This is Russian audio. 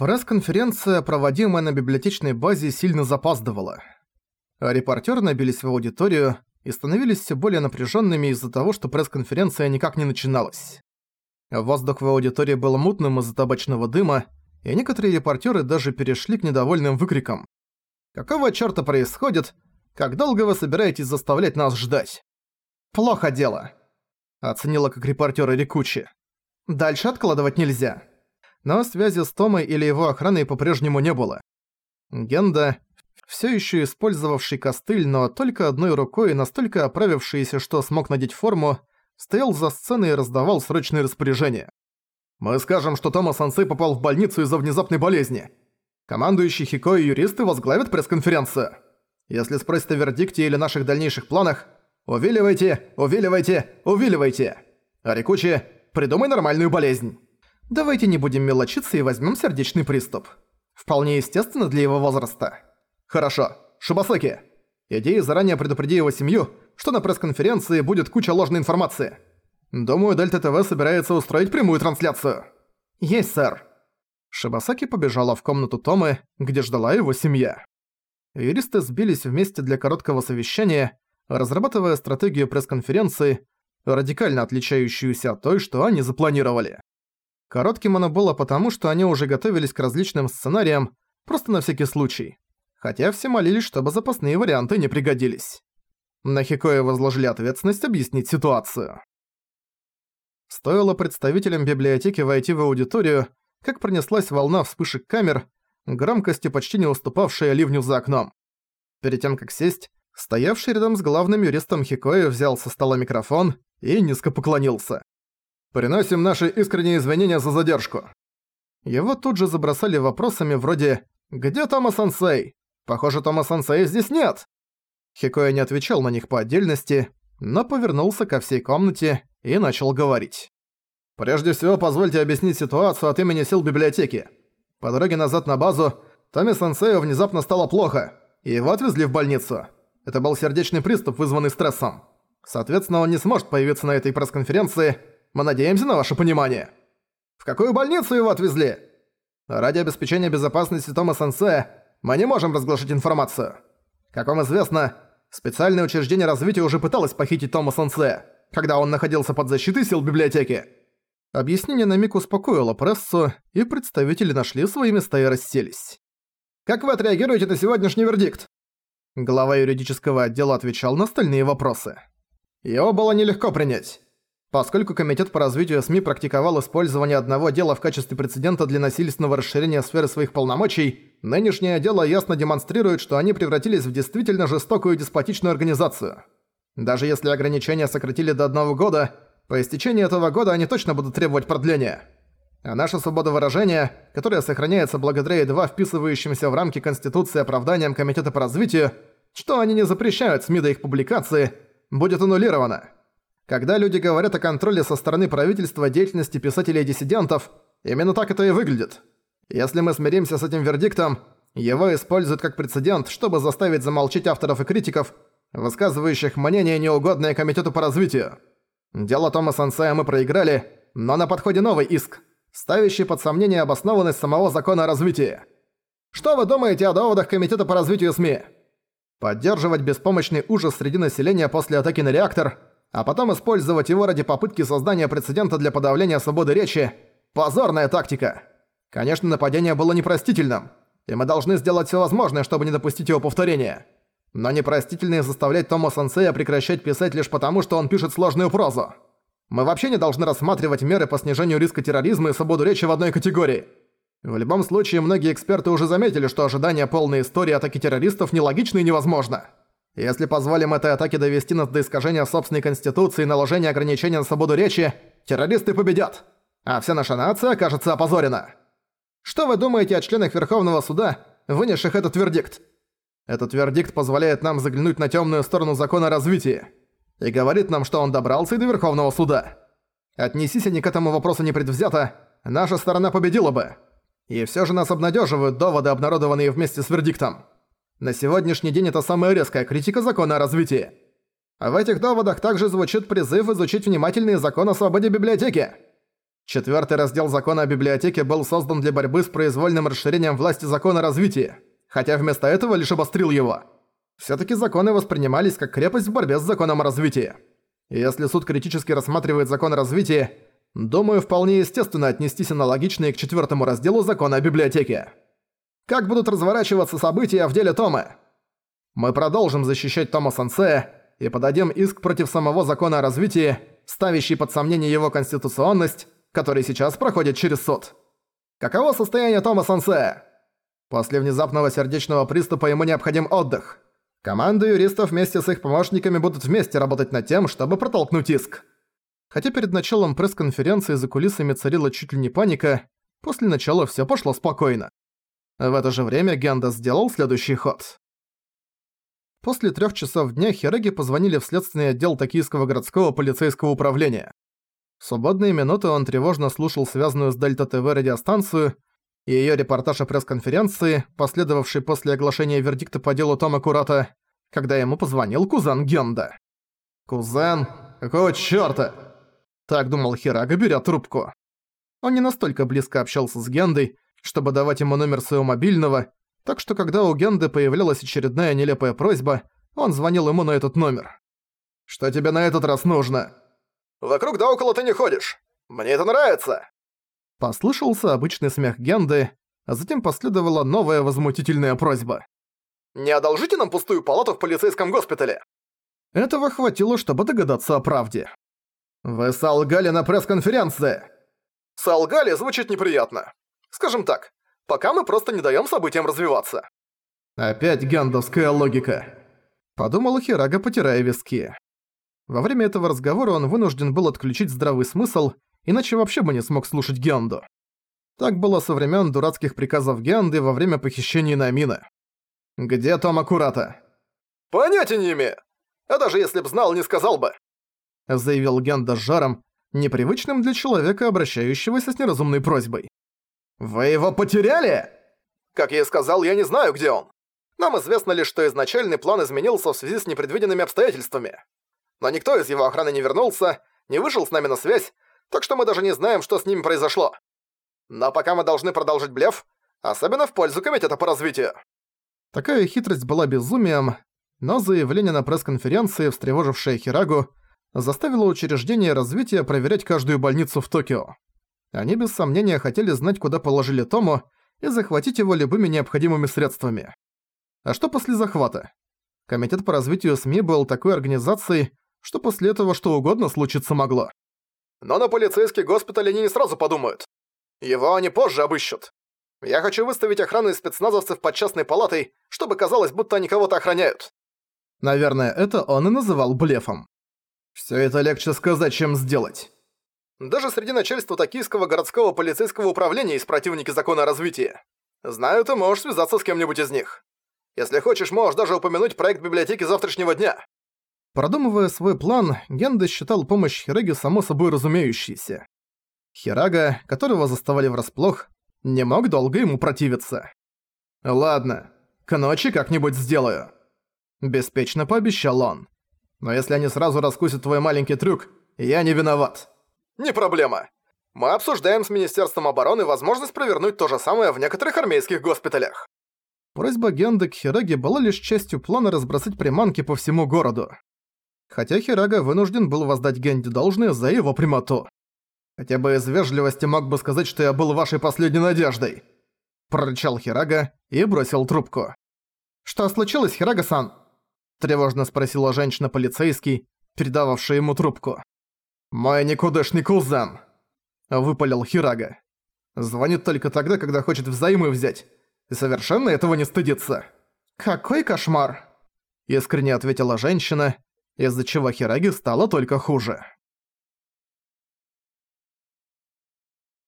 Пресс-конференция, проводимая на библиотечной базе, сильно запаздывала. Репортеры набились в аудиторию и становились все более напряженными из-за того, что пресс-конференция никак не начиналась. Воздух в аудитории был мутным из-за табачного дыма, и некоторые репортеры даже перешли к недовольным выкрикам. «Какого чёрта происходит? Как долго вы собираетесь заставлять нас ждать?» «Плохо дело», — оценила как репортёр Рикучи. «Дальше откладывать нельзя» но связи с Томой или его охраной по-прежнему не было. Генда, все еще использовавший костыль, но только одной рукой настолько оправившийся, что смог надеть форму, стоял за сценой и раздавал срочные распоряжения. «Мы скажем, что Тома-сансей попал в больницу из-за внезапной болезни. Командующий Хико и юристы возглавят пресс-конференцию. Если спросят о вердикте или наших дальнейших планах, увиливайте, увиливайте, увиливайте. Арикучи, придумай нормальную болезнь». Давайте не будем мелочиться и возьмем сердечный приступ. Вполне естественно для его возраста. Хорошо. Шибасаки, иди заранее предупреди его семью, что на пресс-конференции будет куча ложной информации. Думаю, Дельта ТВ собирается устроить прямую трансляцию. Есть, сэр. Шибасаки побежала в комнату Томы, где ждала его семья. Юристы сбились вместе для короткого совещания, разрабатывая стратегию пресс-конференции, радикально отличающуюся от той, что они запланировали. Коротким оно было потому, что они уже готовились к различным сценариям, просто на всякий случай. Хотя все молились, чтобы запасные варианты не пригодились. На Хикоя возложили ответственность объяснить ситуацию. Стоило представителям библиотеки войти в аудиторию, как пронеслась волна вспышек камер, громкостью почти не уступавшая ливню за окном. Перед тем, как сесть, стоявший рядом с главным юристом Хикоя взял со стола микрофон и низко поклонился. Приносим наши искренние извинения за задержку». Его тут же забросали вопросами вроде «Где Тома-сенсей? Похоже, Тома-сенсея здесь нет». Хикоя не отвечал на них по отдельности, но повернулся ко всей комнате и начал говорить. «Прежде всего, позвольте объяснить ситуацию от имени сил библиотеки. По дороге назад на базу Томи-сенсею внезапно стало плохо, и его отвезли в больницу. Это был сердечный приступ, вызванный стрессом. Соответственно, он не сможет появиться на этой пресс-конференции, мы надеемся на ваше понимание. В какую больницу его отвезли? Ради обеспечения безопасности Тома Сенсея мы не можем разглашать информацию. Как вам известно, специальное учреждение развития уже пыталось похитить Тома Сенсея, когда он находился под защитой сил библиотеки. Объяснение на миг успокоило прессу, и представители нашли свои места и расселись. «Как вы отреагируете на сегодняшний вердикт?» Глава юридического отдела отвечал на остальные вопросы. «Его было нелегко принять. Поскольку Комитет по развитию СМИ практиковал использование одного дела в качестве прецедента для насильственного расширения сферы своих полномочий, нынешнее дело ясно демонстрирует, что они превратились в действительно жестокую деспотичную организацию. Даже если ограничения сократили до одного года, по истечении этого года они точно будут требовать продления. А наша свобода выражения, которая сохраняется благодаря едва вписывающимся в рамки Конституции оправданиям Комитета по развитию, что они не запрещают СМИ до их публикации, будет аннулирована. Когда люди говорят о контроле со стороны правительства деятельности писателей и диссидентов, именно так это и выглядит. Если мы смиримся с этим вердиктом, его используют как прецедент, чтобы заставить замолчать авторов и критиков, высказывающих мнение, неугодное Комитету по развитию. Дело Тома Сансея мы проиграли, но на подходе новый иск, ставящий под сомнение обоснованность самого закона о развитии. Что вы думаете о доводах Комитета по развитию СМИ? Поддерживать беспомощный ужас среди населения после атаки на реактор – а потом использовать его ради попытки создания прецедента для подавления свободы речи – позорная тактика. Конечно, нападение было непростительным, и мы должны сделать все возможное, чтобы не допустить его повторения. Но непростительно заставлять Тома Сенсея прекращать писать лишь потому, что он пишет сложную прозу. Мы вообще не должны рассматривать меры по снижению риска терроризма и свободу речи в одной категории. В любом случае, многие эксперты уже заметили, что ожидание полной истории атаки террористов нелогично и невозможно. Если позволим этой атаке довести нас до искажения собственной конституции и наложения ограничений на свободу речи, террористы победят, а вся наша нация окажется опозорена. Что вы думаете о членах Верховного Суда, вынесших этот вердикт? Этот вердикт позволяет нам заглянуть на темную сторону закона развития и говорит нам, что он добрался и до Верховного Суда. Отнесись они к этому вопросу непредвзято, наша сторона победила бы. И все же нас обнадеживают доводы, обнародованные вместе с вердиктом. На сегодняшний день это самая резкая критика закона о развитии. А в этих доводах также звучит призыв изучить внимательные законы о свободе библиотеки. Четвертый раздел закона о библиотеке был создан для борьбы с произвольным расширением власти закона развития, хотя вместо этого лишь обострил его. Всё-таки законы воспринимались как крепость в борьбе с законом о развитии. если суд критически рассматривает закон о развитии, думаю, вполне естественно отнестись аналогично и к четвёртому разделу закона о библиотеке. Как будут разворачиваться события в деле Тома? Мы продолжим защищать Тома Сансея и подадим иск против самого закона о развитии, ставящий под сомнение его конституционность, который сейчас проходит через суд. Каково состояние Тома Сансея? После внезапного сердечного приступа ему необходим отдых. Команда юристов вместе с их помощниками будут вместе работать над тем, чтобы протолкнуть иск. Хотя перед началом пресс-конференции за кулисами царила чуть ли не паника, после начала всё пошло спокойно. В это же время Генда сделал следующий ход. После трех часов дня Хереги позвонили в следственный отдел Токийского городского полицейского управления. В свободные минуты он тревожно слушал связанную с Дельта ТВ радиостанцию и её репортаж о пресс-конференции, последовавшей после оглашения вердикта по делу Тома Курата, когда ему позвонил кузен Генда. «Кузен? Какого чёрта?» Так думал Хирага, беря трубку. Он не настолько близко общался с Гендой, чтобы давать ему номер своего мобильного, так что когда у Генды появлялась очередная нелепая просьба, он звонил ему на этот номер. «Что тебе на этот раз нужно?» «Вокруг да около ты не ходишь. Мне это нравится!» Послышался обычный смех Генды, а затем последовала новая возмутительная просьба. «Не одолжите нам пустую палату в полицейском госпитале!» Этого хватило, чтобы догадаться о правде. «Вы солгали на пресс-конференции!» «Солгали» звучит неприятно. Скажем так, пока мы просто не даём событиям развиваться. Опять гандовская логика. Подумал Хирага, потирая виски. Во время этого разговора он вынужден был отключить здравый смысл, иначе вообще бы не смог слушать Генду. Так было со времен дурацких приказов Генды во время похищения Намина. «Где Том Аккурата?» «Понятия не имею. А даже если б знал, не сказал бы», — заявил Генда с жаром, непривычным для человека, обращающегося с неразумной просьбой. «Вы его потеряли?» «Как я и сказал, я не знаю, где он. Нам известно лишь, что изначальный план изменился в связи с непредвиденными обстоятельствами. Но никто из его охраны не вернулся, не вышел с нами на связь, так что мы даже не знаем, что с ними произошло. Но пока мы должны продолжить блеф, особенно в пользу комитета по развитию». Такая хитрость была безумием, но заявление на пресс-конференции, встревожившее Хирагу, заставило учреждение развития проверять каждую больницу в Токио. Они без сомнения хотели знать, куда положили Тому, и захватить его любыми необходимыми средствами. А что после захвата? Комитет по развитию СМИ был такой организацией, что после этого что угодно случиться могло. Но на полицейский госпиталь они не сразу подумают. Его они позже обыщут. Я хочу выставить охрану из спецназовцев под частной палатой, чтобы казалось, будто они кого-то охраняют. Наверное, это он и называл блефом. Всё это легче сказать, чем сделать. Даже среди начальства Токийского городского полицейского управления есть противники закона о развитии. Знаю, ты можешь связаться с кем-нибудь из них. Если хочешь, можешь даже упомянуть проект библиотеки завтрашнего дня». Продумывая свой план, Генда считал помощь Хираге само собой разумеющейся. Хирага, которого заставали врасплох, не мог долго ему противиться. «Ладно, к ночи как-нибудь сделаю», – беспечно пообещал он. «Но если они сразу раскусят твой маленький трюк, я не виноват». «Не проблема. Мы обсуждаем с Министерством обороны возможность провернуть то же самое в некоторых армейских госпиталях». Просьба Генды к Хираге была лишь частью плана разбросать приманки по всему городу. Хотя Хирага вынужден был воздать Генде должное за его прямоту. «Хотя бы из вежливости мог бы сказать, что я был вашей последней надеждой», прорычал Хирага и бросил трубку. «Что случилось, Хирага-сан?» тревожно спросила женщина-полицейский, передававшая ему трубку. «Мой никудышный кузен!» – выпалил Хирага. «Звонит только тогда, когда хочет взаймы взять. И совершенно этого не стыдится». «Какой кошмар!» – искренне ответила женщина, из-за чего Хираги стало только хуже.